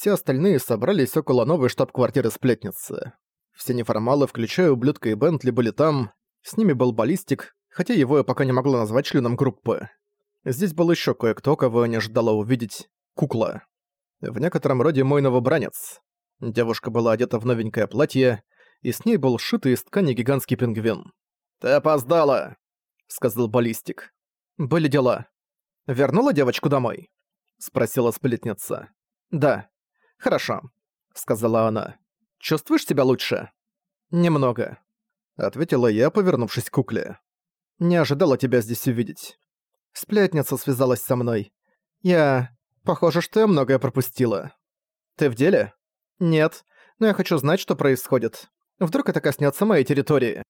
все остальные собрались около новой штаб-квартиры сплетницы. Все неформалы, включая ублюдка и Бентли, были там. С ними был баллистик, хотя его я пока не могла назвать членом группы. Здесь был еще кое-кто, кого я не ожидала увидеть. Кукла. В некотором роде мой новобранец. Девушка была одета в новенькое платье, и с ней был сшитый из ткани гигантский пингвин. «Ты опоздала!» — сказал баллистик. «Были дела. Вернула девочку домой?» — спросила сплетница. «Да. Хорошо», — сказала она. «Чувствуешь себя лучше?» «Немного», — ответила я, повернувшись к кукле. «Не ожидала тебя здесь увидеть». Сплетница связалась со мной. «Я... Похоже, что я многое пропустила». «Ты в деле?» «Нет, но я хочу знать, что происходит. Вдруг это коснется моей территории».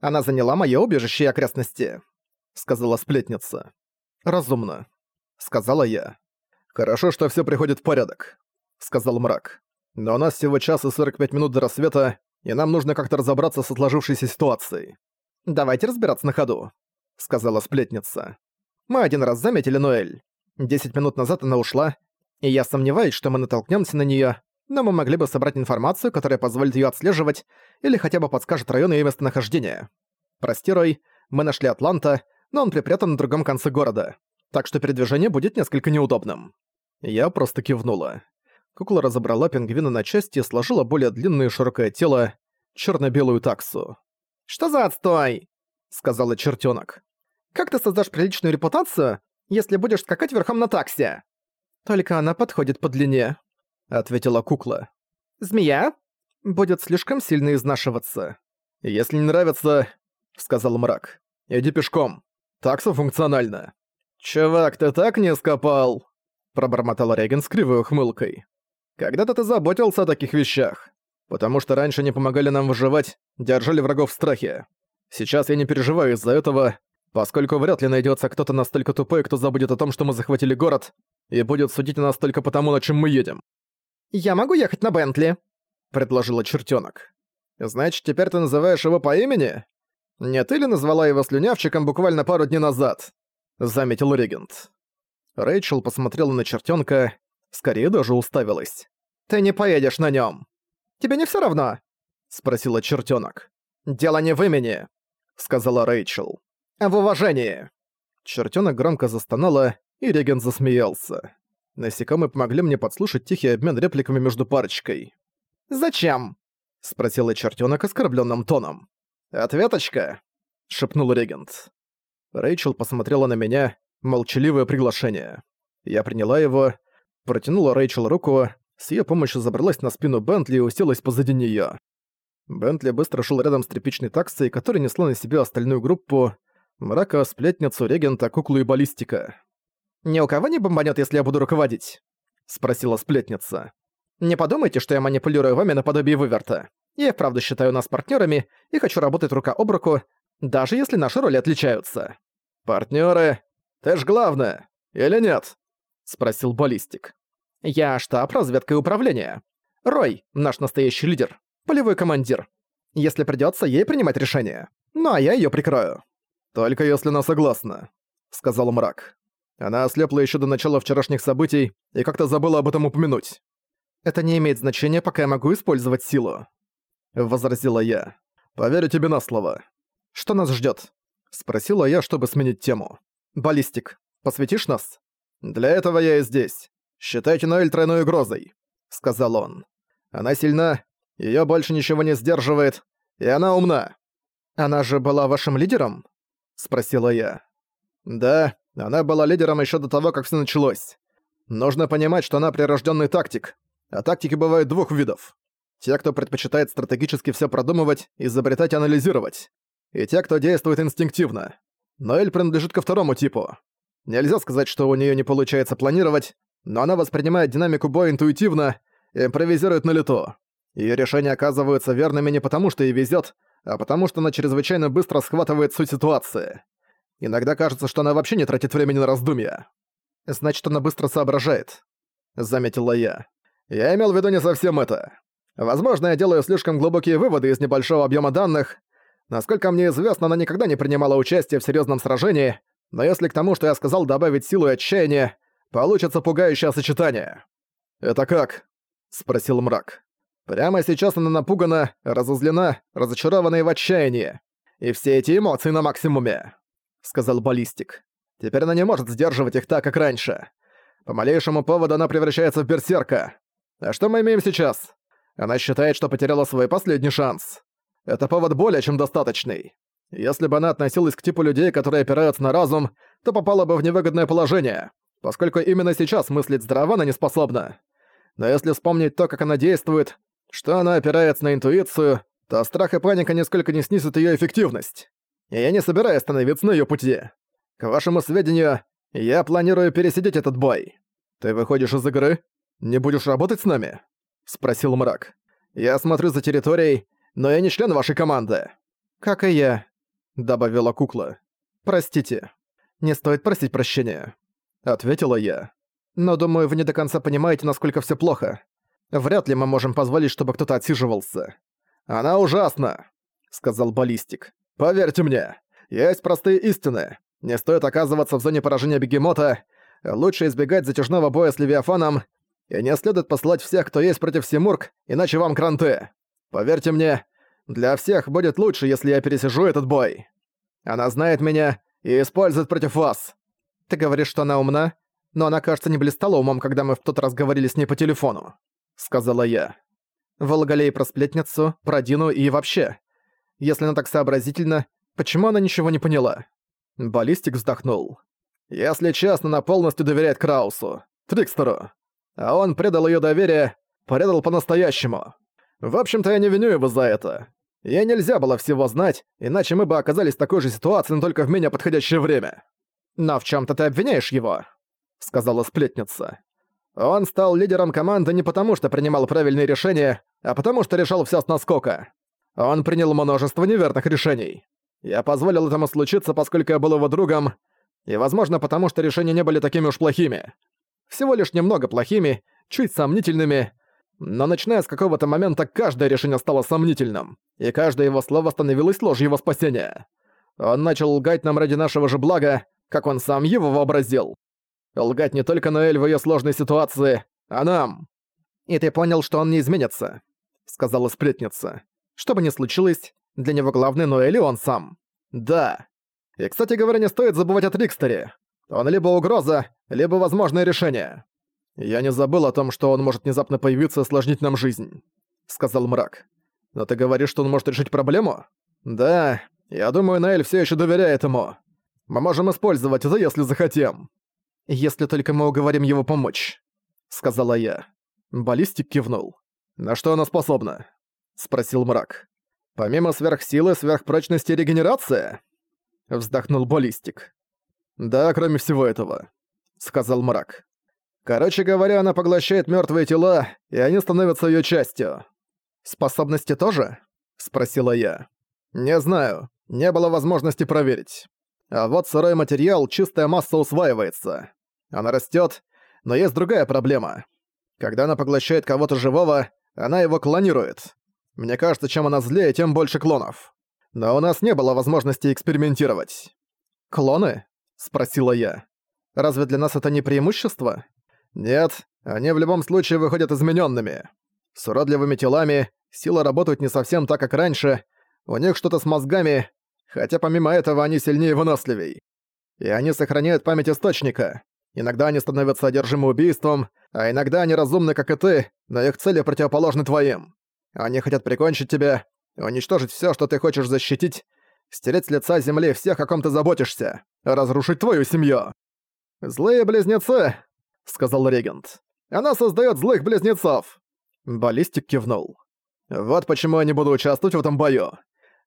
«Она заняла моё убежище и окрестности», — сказала сплетница. «Разумно», — сказала я. «Хорошо, что всё приходит в порядок», — сказал мрак. «Но у нас всего час и 45 минут до рассвета, и нам нужно как-то разобраться со сложившейся ситуацией». «Давайте разбираться на ходу», — сказала сплетница. «Мы один раз заметили Ноэль. Десять минут назад она ушла, и я сомневаюсь, что мы натолкнемся на неё, но мы могли бы собрать информацию, которая позволит её отслеживать или хотя бы подскажет район её местонахождения. Прости, Рой, мы нашли Атланта, но он припрятан на другом конце города, так что передвижение будет несколько неудобным. Я просто кивнула. Кукла разобрала пингвина на части и сложила более длинное широкое тело, черно-белую таксу. «Что за отстой?» — сказала чертенок. «Как ты создашь приличную репутацию, если будешь скакать верхом на таксе?» «Только она подходит по длине», — ответила кукла. «Змея?» «Будет слишком сильно изнашиваться». «Если не нравится», — сказал мрак, — «иди пешком. Такса функциональна». «Чувак, ты так не скопал?» — пробормотал Реген с кривой ухмылкой. «Когда-то ты заботился о таких вещах. Потому что раньше не помогали нам выживать, держали врагов в страхе. Сейчас я не переживаю из-за этого, поскольку вряд ли найдется кто-то настолько тупой, кто забудет о том, что мы захватили город, и будет судить нас только потому, на чем мы едем. «Я могу ехать на Бентли?» — предложила чертенок. «Значит, теперь ты называешь его по имени? Не ты ли назвала его слюнявчиком буквально пару дней назад?» — заметил регент. Рэйчел посмотрела на чертенка, скорее даже уставилась. «Ты не поедешь на нем. Тебе не все равно?» — спросила чертенок. «Дело не в имени», — сказала Рэйчел. «А в уважении». Чертенок громко застонала, и Реген засмеялся. Насекомые помогли мне подслушать тихий обмен репликами между парочкой. «Зачем?» — спросила чертенок оскорбленным тоном. «Ответочка?» — шепнул регент. Рэйчел посмотрела на меня, молчаливое приглашение. Я приняла его, протянула Рэйчел руку, с ее помощью забралась на спину Бентли и уселась позади нее. Бентли быстро шел рядом с тряпичной таксой, которая несла на себе остальную группу, мрака, сплетницу, регента, куклу и баллистика. «Ни у кого не бомбанет, если я буду руководить?» — спросила сплетница. «Не подумайте, что я манипулирую вами наподобие выверта. Я правда считаю нас партнерами и хочу работать рука об руку, даже если наши роли отличаются». Партнеры, Ты ж главное, или нет?» — спросил баллистик. Я штаб разведка и управления. Рой, наш настоящий лидер, полевой командир. Если придётся ей принимать решение. Ну а я её прикрою. Только если она согласна, сказал мрак. Она ослепла ещё до начала вчерашних событий и как-то забыла об этом упомянуть. Это не имеет значения, пока я могу использовать силу. Возразила я. Поверю тебе на слово. Что нас ждёт? Спросила я, чтобы сменить тему. Баллистик, посвятишь нас? Для этого я и здесь. «Считайте Ноэль тройной угрозой», — сказал он. «Она сильна, её больше ничего не сдерживает, и она умна». «Она же была вашим лидером?» — спросила я. «Да, она была лидером ещё до того, как всё началось. Нужно понимать, что она прирождённый тактик, а тактики бывают двух видов. Те, кто предпочитает стратегически всё продумывать, изобретать и анализировать. И те, кто действует инстинктивно. Ноэль принадлежит ко второму типу. Нельзя сказать, что у неё не получается планировать, но она воспринимает динамику боя интуитивно и импровизирует на лету. Её решения оказываются верными не потому, что ей везёт, а потому что она чрезвычайно быстро схватывает суть ситуации. Иногда кажется, что она вообще не тратит времени на раздумья. Значит, она быстро соображает, заметила я. Я имел в виду не совсем это. Возможно, я делаю слишком глубокие выводы из небольшого объема данных. Насколько мне известно, она никогда не принимала участие в серьезном сражении, но если к тому, что я сказал, добавить силу и отчаяние, получится пугающее сочетание. Это как? — спросил мрак. «Прямо сейчас она напугана, разозлена, разочарована и в отчаянии. И все эти эмоции на максимуме», — сказал Баллистик. «Теперь она не может сдерживать их так, как раньше. По малейшему поводу она превращается в берсерка. А что мы имеем сейчас? Она считает, что потеряла свой последний шанс. Это повод более чем достаточный. Если бы она относилась к типу людей, которые опираются на разум, то попала бы в невыгодное положение, поскольку именно сейчас мыслить здраво она не способна. Но если вспомнить то, как она действует, что она опирается на интуицию, то страх и паника нисколько не снизят ее эффективность. И я не собираюсь становиться на ее пути. К вашему сведению, я планирую пересидеть этот бой. Ты выходишь из игры? Не будешь работать с нами? Спросил мрак. Я смотрю за территорией, но я не член вашей команды. Как и я, добавила кукла. Простите. Не стоит просить прощения. Ответила я. Но думаю, вы не до конца понимаете, насколько все плохо. Вряд ли мы можем позволить, чтобы кто-то отсиживался. Она ужасна, сказал баллистик. Поверьте мне, есть простые истины. Не стоит оказываться в зоне поражения бегемота, лучше избегать затяжного боя с Левиафаном, и не следует посылать всех, кто есть против Симург, иначе вам кранты. Поверьте мне, для всех будет лучше, если я пересижу этот бой. Она знает меня и использует против вас. Ты говоришь, что она умна, но она, кажется, не блистала умом, когда мы в тот раз говорили с ней по телефону», — сказала я. Волгалей про сплетницу, про Дину и вообще. Если она так сообразительна, почему она ничего не поняла? Баллистик вздохнул. Если честно, она полностью доверяет Краусу, Трикстеру. А он предал ее доверие, предал по-настоящему. В общем-то, я не виню его за это. Ей нельзя было всего знать, иначе мы бы оказались в такой же ситуации, но только в менее подходящее время. Но в чем то ты обвиняешь его? — сказала сплетница. «Он стал лидером команды не потому, что принимал правильные решения, а потому что решал всё с наскока. Он принял множество неверных решений. Я позволил этому случиться, поскольку я был его другом, и, возможно, потому что решения не были такими уж плохими. Всего лишь немного плохими, чуть сомнительными, но начиная с какого-то момента каждое решение стало сомнительным, и каждое его слово становилось ложью его спасения. Он начал лгать нам ради нашего же блага, как он сам его вообразил. Лгать не только Ноэль в её сложной ситуации, а нам. И ты понял, что он не изменится, сказала сплетница. Что бы ни случилось, для него главный Ноэль и он сам. Да. И, кстати говоря, не стоит забывать о Трикстере. Он либо угроза, либо возможное решение. Я не забыл о том, что он может внезапно появиться и осложнить нам жизнь, сказал мрак. Но ты говоришь, что он может решить проблему? Да, я думаю, Наэль все еще доверяет ему. Мы можем использовать это, если захотим если только мы уговорим его помочь», — сказала я. Баллистик кивнул. «На что она способна?» — спросил мрак. «Помимо сверхсилы, сверхпрочности и регенерация?» Вздохнул баллистик. «Да, кроме всего этого», — сказал мрак. «Короче говоря, она поглощает мертвые тела, и они становятся ее частью». «Способности тоже?» — спросила я. «Не знаю. Не было возможности проверить. А вот сырой материал, чистая масса усваивается. Она растет, но есть другая проблема. Когда она поглощает кого-то живого, она его клонирует. Мне кажется, чем она злее, тем больше клонов. Но у нас не было возможности экспериментировать. «Клоны?» — спросила я. «Разве для нас это не преимущество?» «Нет, они в любом случае выходят измененными. С уродливыми телами, сила работает не совсем так, как раньше, у них что-то с мозгами, хотя помимо этого они сильнее и выносливей. И они сохраняют память источника. Иногда они становятся одержимы убийством, а иногда они разумны, как и ты, но их цели противоположны твоим. Они хотят прикончить тебя, уничтожить все, что ты хочешь защитить, стереть с лица земли всех, о ком ты заботишься, разрушить твою семью. «Злые близнецы», — сказал регент. «Она создает злых близнецов». Баллистик кивнул. «Вот почему я не буду участвовать в этом бою.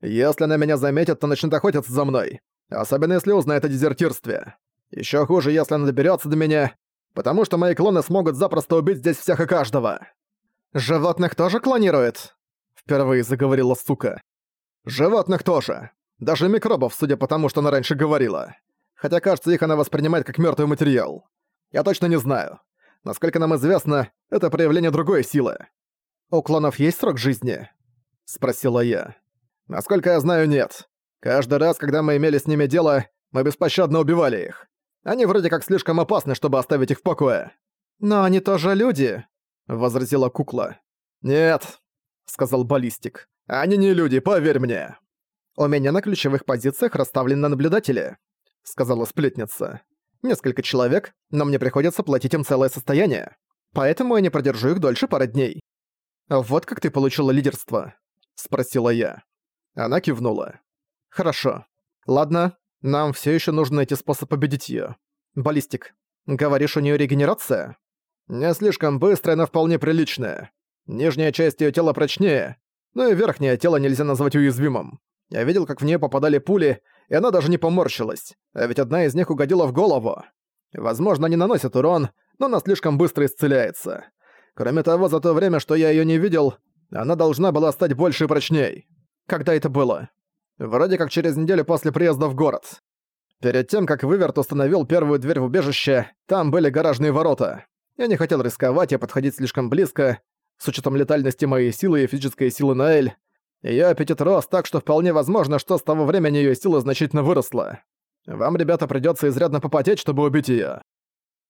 Если она меня заметит, то начнет охотиться за мной. Особенно если узнает о дезертирстве. Еще хуже, если она доберется до меня, потому что мои клоны смогут запросто убить здесь всех и каждого. Животных тоже клонирует? Впервые заговорила сука. Животных тоже. Даже микробов, судя по тому, что она раньше говорила. Хотя, кажется, их она воспринимает как мертвый материал. Я точно не знаю. Насколько нам известно, это проявление другой силы. «У клонов есть срок жизни?» — спросила я. «Насколько я знаю, нет. Каждый раз, когда мы имели с ними дело, мы беспощадно убивали их. Они вроде как слишком опасны, чтобы оставить их в покое. Но они тоже люди. возразила кукла. «Нет», — сказал баллистик. «Они не люди, поверь мне». «У меня на ключевых позициях расставлены наблюдатели», — сказала сплетница. «Несколько человек, но мне приходится платить им целое состояние. Поэтому я не продержу их дольше пары дней». «Вот как ты получила лидерство?» — спросила я. Она кивнула. «Хорошо. Ладно, нам все еще нужно найти способ победить ее. Баллистик, говоришь, у нее регенерация?» «Не слишком быстрая, но вполне приличная. Нижняя часть ее тела прочнее, но и верхнее тело нельзя назвать уязвимым. Я видел, как в нее попадали пули, и она даже не поморщилась, а ведь одна из них угодила в голову. Возможно, не наносит урон, но она слишком быстро исцеляется. Кроме того, за то время, что я ее не видел, она должна была стать больше и прочней. Когда это было? Вроде как через неделю после приезда в город. Перед тем, как Выверт установил первую дверь в убежище, там были гаражные ворота. Я не хотел рисковать и подходить слишком близко, с учетом летальности моей силы и физической силы Наэль. Её аппетит рос, так что вполне возможно, что с того времени её сила значительно выросла. Вам, ребята, придётся изрядно попотеть, чтобы убить её.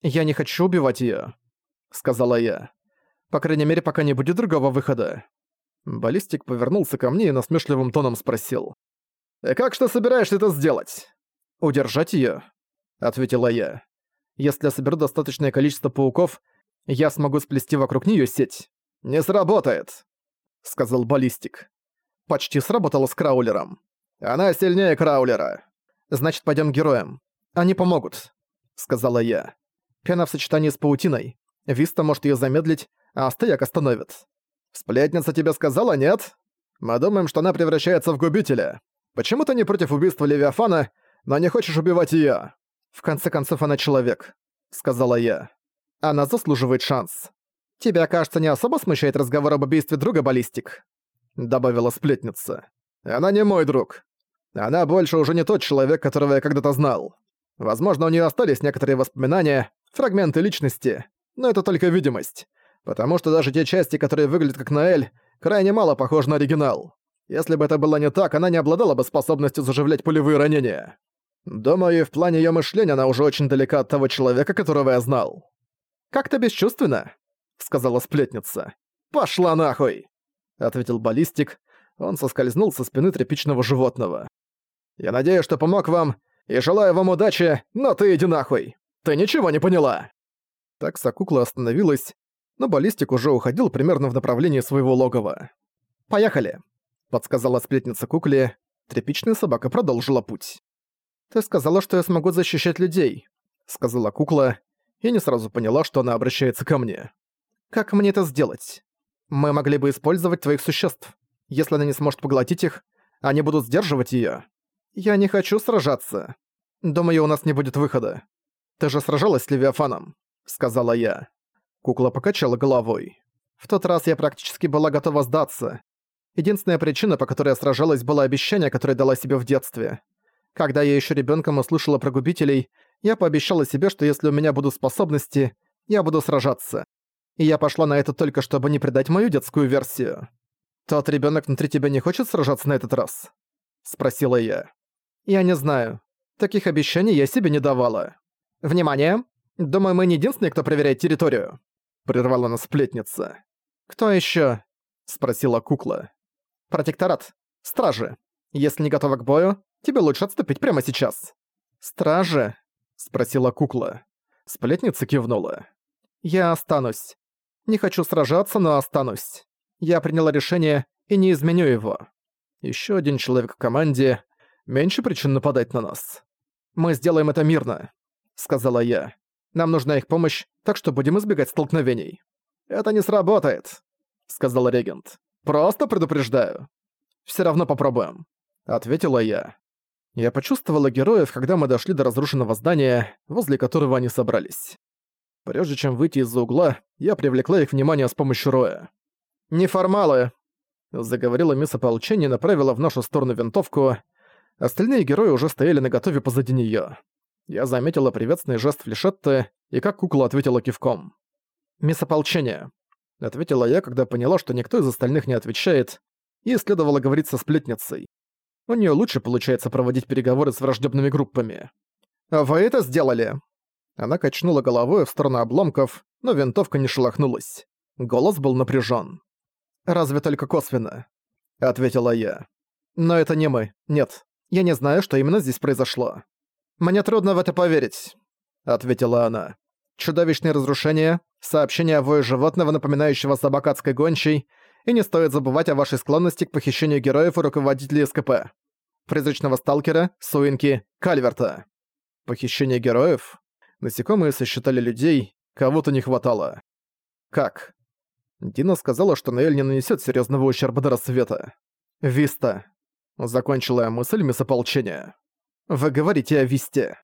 «Я не хочу убивать её», — сказала я. «По крайней мере, пока не будет другого выхода». Баллистик повернулся ко мне и насмешливым тоном спросил. «И как что собираешься это сделать?» «Удержать её», — ответила я. «Если я соберу достаточное количество пауков, я смогу сплести вокруг неё сеть. «Не сработает», — сказал баллистик. «Почти сработало с Краулером. Она сильнее Краулера. Значит, пойдем героям. Они помогут», — сказала я. Пена в сочетании с паутиной. Виста может ее замедлить, а стояк остановит. «Сплетница тебе сказала, нет? Мы думаем, что она превращается в губителя. Почему ты не против убийства Левиафана, но не хочешь убивать ее? «В конце концов, она человек», — сказала я. «Она заслуживает шанс». «Тебя, кажется, не особо смущает разговор об убийстве друга баллистик», — добавила сплетница. «Она не мой друг. Она больше уже не тот человек, которого я когда-то знал. Возможно, у нее остались некоторые воспоминания, фрагменты личности, но это только видимость, потому что даже те части, которые выглядят как Наэль, крайне мало похожи на оригинал. Если бы это было не так, она не обладала бы способностью заживлять пулевые ранения. Думаю, в плане ее мышления она уже очень далека от того человека, которого я знал. Как-то бесчувственно сказала сплетница. «Пошла нахуй!» — ответил баллистик. Он соскользнул со спины тряпичного животного. «Я надеюсь, что помог вам, и желаю вам удачи, но ты иди нахуй! Ты ничего не поняла!» Так Сакукла остановилась, но баллистик уже уходил примерно в направлении своего логова. «Поехали!» — подсказала сплетница кукле. Тряпичная собака продолжила путь. «Ты сказала, что я смогу защищать людей», — сказала кукла, и не сразу поняла, что она обращается ко мне. Как мне это сделать? Мы могли бы использовать твоих существ. Если она не сможет поглотить их, они будут сдерживать её. Я не хочу сражаться. Думаю, у нас не будет выхода. Ты же сражалась с Левиафаном, сказала я. Кукла покачала головой. В тот раз я практически была готова сдаться. Единственная причина, по которой я сражалась, было обещание, которое дала себе в детстве. Когда я ещё ребёнком услышала про губителей, я пообещала себе, что если у меня будут способности, я буду сражаться и я пошла на это только чтобы не предать мою детскую версию. «Тот ребенок внутри тебя не хочет сражаться на этот раз?» — спросила я. «Я не знаю. Таких обещаний я себе не давала». «Внимание! Думаю, мы не единственные, кто проверяет территорию», — прервала нас сплетница. «Кто еще? спросила кукла. «Протекторат. Стражи. Если не готова к бою, тебе лучше отступить прямо сейчас». «Стражи?» — спросила кукла. Сплетница кивнула. «Я останусь. Не хочу сражаться, но останусь. Я приняла решение и не изменю его. Еще один человек в команде. Меньше причин нападать на нас. Мы сделаем это мирно, сказала я. Нам нужна их помощь, так что будем избегать столкновений. Это не сработает, сказал регент. Просто предупреждаю. Все равно попробуем, ответила я. Я почувствовала героев, когда мы дошли до разрушенного здания, возле которого они собрались. Прежде чем выйти из-за угла, я привлекла их внимание с помощью роя. «Неформалы!» — заговорила мисс ополчения и направила в нашу сторону винтовку. Остальные герои уже стояли наготове позади неё. Я заметила приветственный жест Флешетты и как кукла ответила кивком. «Мисс ополчения!» — ответила я, когда поняла, что никто из остальных не отвечает, и следовало говорить со сплетницей. У неё лучше получается проводить переговоры с враждебными группами. «Вы это сделали?» Она качнула головой в сторону обломков, но винтовка не шелохнулась. Голос был напряжен. «Разве только косвенно?» — ответила я. «Но это не мы. Нет. Я не знаю, что именно здесь произошло». «Мне трудно в это поверить», — ответила она. «Чудовищные разрушения, сообщение о вое животного, напоминающего собакатской гончей, и не стоит забывать о вашей склонности к похищению героев и руководителей СКП. Призрачного сталкера, Суинки, Кальверта. Похищение героев? Насекомые сосчитали людей, кого-то не хватало. Как? Дина сказала, что Наэль не нанесет серьезного ущерба до рассвета. Виста. Закончила я мысль мисс ополчения. Вы говорите о Висте.